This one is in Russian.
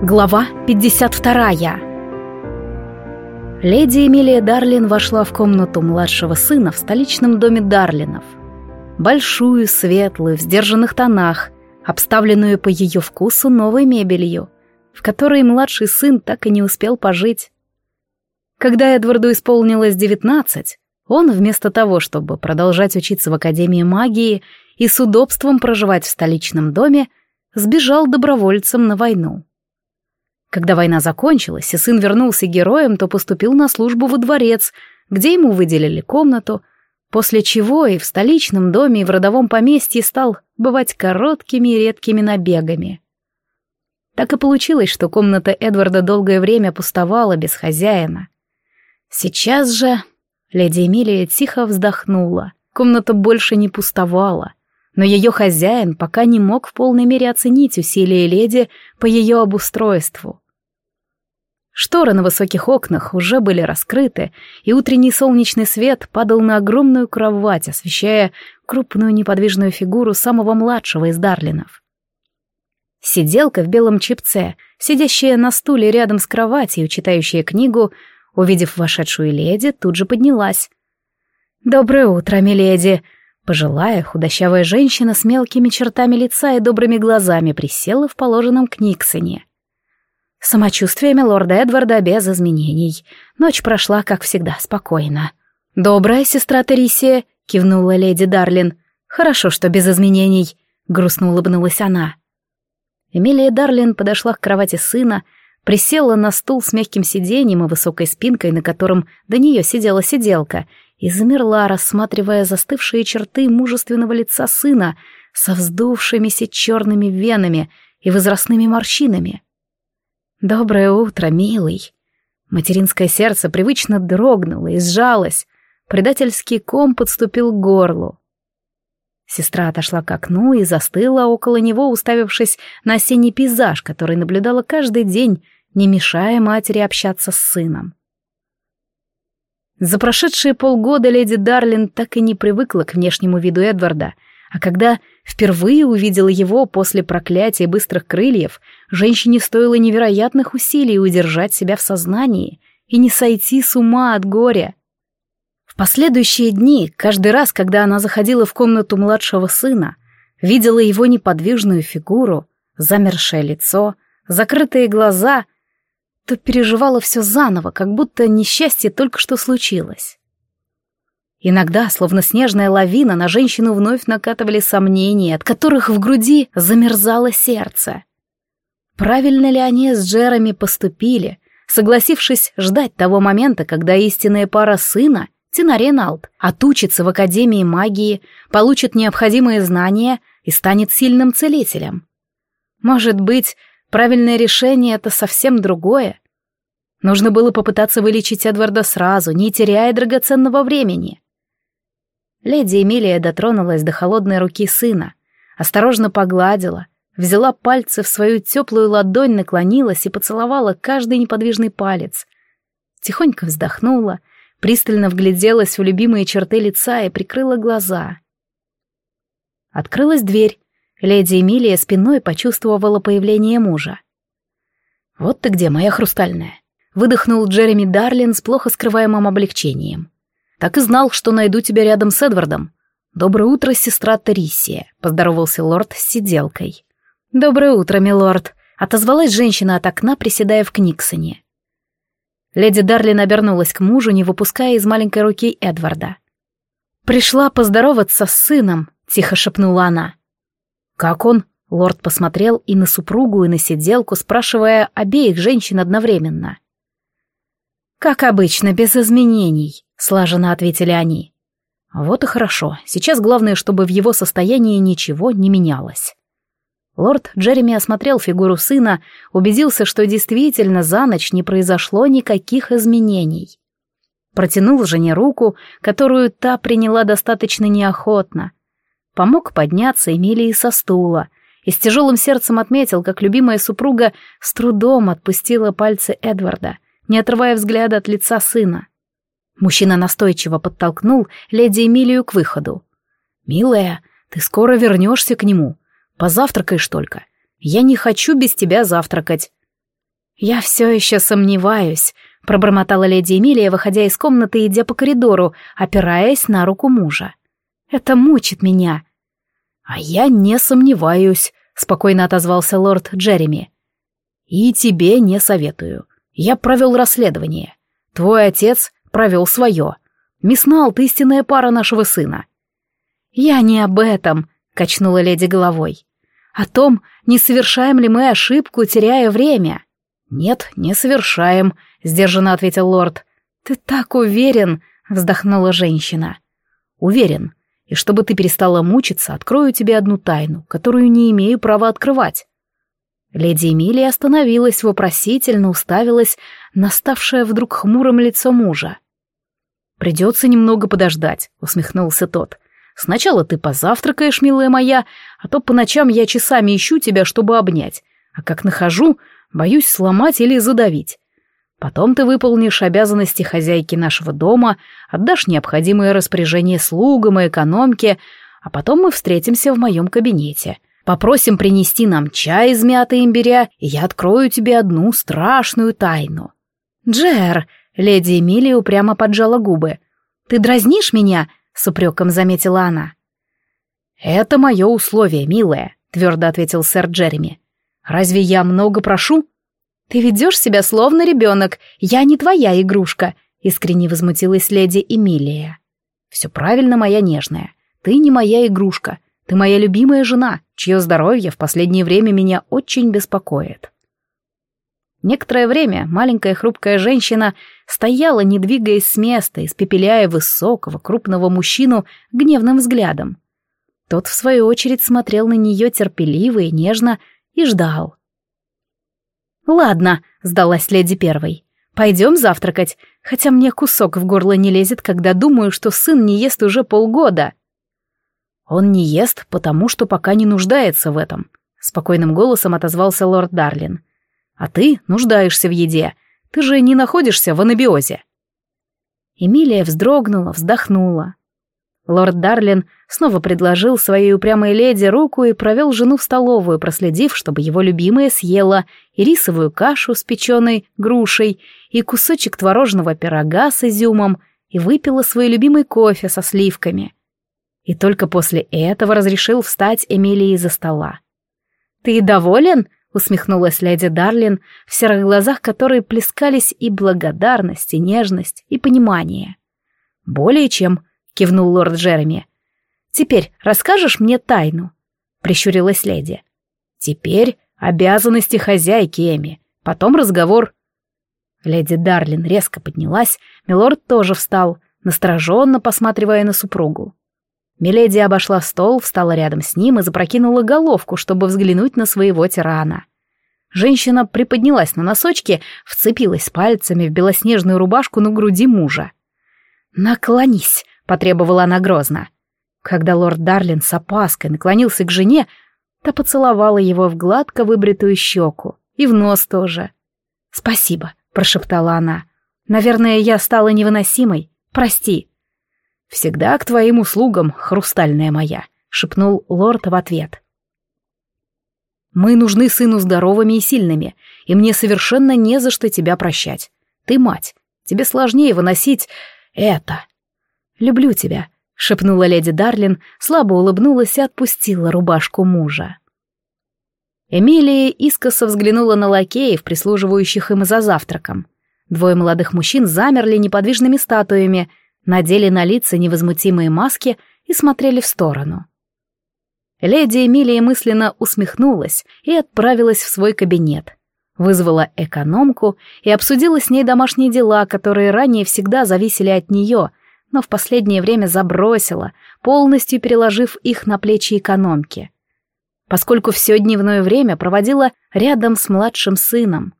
Глава 52 Леди Эмилия Дарлин вошла в комнату младшего сына в столичном доме Дарлинов. Большую, светлую, в сдержанных тонах, обставленную по ее вкусу новой мебелью, в которой младший сын так и не успел пожить. Когда Эдварду исполнилось девятнадцать, он вместо того, чтобы продолжать учиться в Академии магии и с удобством проживать в столичном доме, сбежал добровольцем на войну. Когда война закончилась, и сын вернулся героем, то поступил на службу во дворец, где ему выделили комнату, после чего и в столичном доме, и в родовом поместье стал бывать короткими и редкими набегами. Так и получилось, что комната Эдварда долгое время пустовала без хозяина. Сейчас же леди Эмилия тихо вздохнула. Комната больше не пустовала, но ее хозяин пока не мог в полной мере оценить усилия леди по ее обустройству. Шторы на высоких окнах уже были раскрыты, и утренний солнечный свет падал на огромную кровать, освещая крупную неподвижную фигуру самого младшего из Дарлинов. Сиделка в белом чипце, сидящая на стуле рядом с кроватью, читающая книгу, увидев вошедшую леди, тут же поднялась. «Доброе утро, миледи!» Пожилая, худощавая женщина с мелкими чертами лица и добрыми глазами присела в положенном книгсоне. Самочувствие милорда Эдварда без изменений. Ночь прошла, как всегда, спокойно. «Добрая сестра Тересия», — кивнула леди Дарлин. «Хорошо, что без изменений», — грустно улыбнулась она. Эмилия Дарлин подошла к кровати сына, присела на стул с мягким сиденьем и высокой спинкой, на котором до нее сидела сиделка, и замерла, рассматривая застывшие черты мужественного лица сына со вздувшимися черными венами и возрастными морщинами. «Доброе утро, милый!» Материнское сердце привычно дрогнуло и сжалось. Предательский ком подступил к горлу. Сестра отошла к окну и застыла около него, уставившись на осенний пейзаж, который наблюдала каждый день, не мешая матери общаться с сыном. За прошедшие полгода леди Дарлин так и не привыкла к внешнему виду Эдварда — а когда впервые увидела его после проклятия быстрых крыльев, женщине стоило невероятных усилий удержать себя в сознании и не сойти с ума от горя. В последующие дни, каждый раз, когда она заходила в комнату младшего сына, видела его неподвижную фигуру, замершее лицо, закрытые глаза, то переживала все заново, как будто несчастье только что случилось. Иногда, словно снежная лавина, на женщину вновь накатывали сомнения, от которых в груди замерзало сердце. Правильно ли они с Джереми поступили, согласившись ждать того момента, когда истинная пара сына, Тина Реналд, отучится в Академии магии, получит необходимые знания и станет сильным целителем? Может быть, правильное решение — это совсем другое? Нужно было попытаться вылечить Эдварда сразу, не теряя драгоценного времени. Леди Эмилия дотронулась до холодной руки сына, осторожно погладила, взяла пальцы в свою теплую ладонь, наклонилась и поцеловала каждый неподвижный палец. Тихонько вздохнула, пристально вгляделась в любимые черты лица и прикрыла глаза. Открылась дверь. Леди Эмилия спиной почувствовала появление мужа. «Вот ты где, моя хрустальная!» — выдохнул Джереми Дарлин с плохо скрываемым облегчением. Так и знал, что найду тебя рядом с Эдвардом. Доброе утро, сестра Тарисия, поздоровался лорд с сиделкой. Доброе утро, милорд, отозвалась женщина от окна, приседая в Книксоне. Леди Дарлин обернулась к мужу, не выпуская из маленькой руки Эдварда. «Пришла поздороваться с сыном», — тихо шепнула она. «Как он?» — лорд посмотрел и на супругу, и на сиделку, спрашивая обеих женщин одновременно. «Как обычно, без изменений», — слаженно ответили они. «Вот и хорошо. Сейчас главное, чтобы в его состоянии ничего не менялось». Лорд Джереми осмотрел фигуру сына, убедился, что действительно за ночь не произошло никаких изменений. Протянул жене руку, которую та приняла достаточно неохотно. Помог подняться Эмилии со стула и с тяжелым сердцем отметил, как любимая супруга с трудом отпустила пальцы Эдварда — не отрывая взгляда от лица сына. Мужчина настойчиво подтолкнул леди Эмилию к выходу. «Милая, ты скоро вернешься к нему. Позавтракаешь только. Я не хочу без тебя завтракать». «Я все еще сомневаюсь», — пробормотала леди Эмилия, выходя из комнаты и идя по коридору, опираясь на руку мужа. «Это мучит меня». «А я не сомневаюсь», — спокойно отозвался лорд Джереми. «И тебе не советую. Я провел расследование. Твой отец провел свое. Мисс Налт — истинная пара нашего сына». «Я не об этом», — качнула леди головой. «О том, не совершаем ли мы ошибку, теряя время». «Нет, не совершаем», — сдержанно ответил лорд. «Ты так уверен», — вздохнула женщина. «Уверен. И чтобы ты перестала мучиться, открою тебе одну тайну, которую не имею права открывать». Леди Эмилия остановилась, вопросительно уставилась на ставшее вдруг хмурым лицо мужа. «Придется немного подождать», — усмехнулся тот. «Сначала ты позавтракаешь, милая моя, а то по ночам я часами ищу тебя, чтобы обнять, а как нахожу, боюсь сломать или задавить. Потом ты выполнишь обязанности хозяйки нашего дома, отдашь необходимые распоряжения слугам и экономке, а потом мы встретимся в моем кабинете. Попросим принести нам чай из мяты имбиря, и я открою тебе одну страшную тайну». «Джер!» — леди Эмилия упрямо поджала губы. «Ты дразнишь меня?» — с упреком заметила она. «Это мое условие, милая», — твердо ответил сэр Джереми. «Разве я много прошу?» «Ты ведешь себя словно ребенок. Я не твоя игрушка», — искренне возмутилась леди Эмилия. «Все правильно, моя нежная. Ты не моя игрушка. Ты моя любимая жена, чье здоровье в последнее время меня очень беспокоит». Некоторое время маленькая хрупкая женщина стояла, не двигаясь с места, испепеляя высокого, крупного мужчину гневным взглядом. Тот, в свою очередь, смотрел на нее терпеливо и нежно и ждал. «Ладно», — сдалась леди первой. «Пойдем завтракать, хотя мне кусок в горло не лезет, когда думаю, что сын не ест уже полгода». «Он не ест, потому что пока не нуждается в этом», — спокойным голосом отозвался лорд Дарлин. «А ты нуждаешься в еде. Ты же не находишься в анабиозе». Эмилия вздрогнула, вздохнула. Лорд Дарлин снова предложил своей упрямой леди руку и провел жену в столовую, проследив, чтобы его любимая съела и рисовую кашу с печеной грушей, и кусочек творожного пирога с изюмом, и выпила свой любимый кофе со сливками. И только после этого разрешил встать Эмилии из-за стола. «Ты доволен?» — усмехнулась леди Дарлин, в серых глазах которой плескались и благодарность, и нежность, и понимание. «Более чем», кивнул лорд Джереми. «Теперь расскажешь мне тайну?» — прищурилась леди. «Теперь обязанности хозяйки Эми, потом разговор». Леди Дарлин резко поднялась, милорд тоже встал, настороженно посматривая на супругу. Миледи обошла стол, встала рядом с ним и запрокинула головку, чтобы взглянуть на своего тирана. Женщина приподнялась на носочки, вцепилась пальцами в белоснежную рубашку на груди мужа. «Наклонись!» Потребовала она грозно. Когда лорд Дарлин с опаской наклонился к жене, та поцеловала его в гладко выбритую щеку и в нос тоже. «Спасибо», — прошептала она. «Наверное, я стала невыносимой. Прости». «Всегда к твоим услугам, хрустальная моя», — шепнул лорд в ответ. «Мы нужны сыну здоровыми и сильными, и мне совершенно не за что тебя прощать. Ты мать, тебе сложнее выносить это». «Люблю тебя», — шепнула леди Дарлин, слабо улыбнулась и отпустила рубашку мужа. Эмилия искоса взглянула на лакеев, прислуживающих им за завтраком. Двое молодых мужчин замерли неподвижными статуями, надели на лица невозмутимые маски и смотрели в сторону. Леди Эмилия мысленно усмехнулась и отправилась в свой кабинет. Вызвала экономку и обсудила с ней домашние дела, которые ранее всегда зависели от нее, но в последнее время забросила, полностью переложив их на плечи экономки. Поскольку все дневное время проводила рядом с младшим сыном.